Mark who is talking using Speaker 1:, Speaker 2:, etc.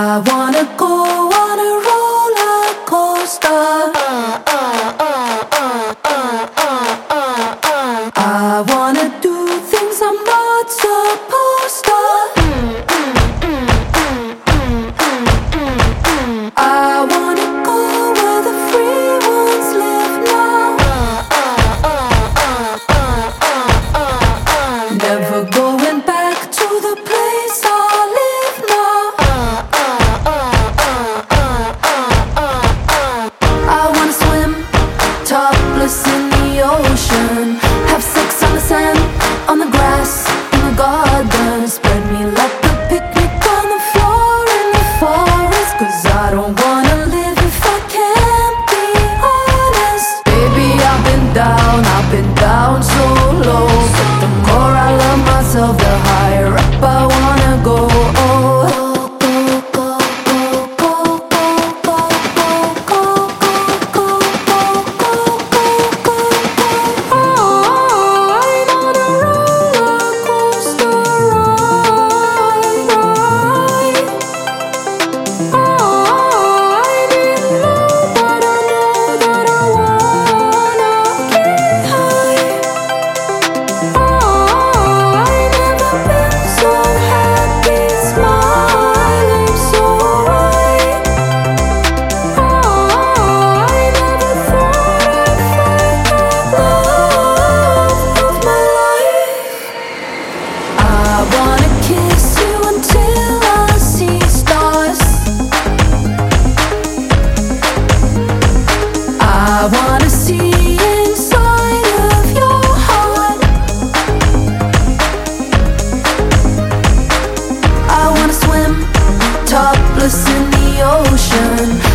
Speaker 1: I want topless in the ocean. Have sex on the sand, on the grass, in the garden. Spread me ocean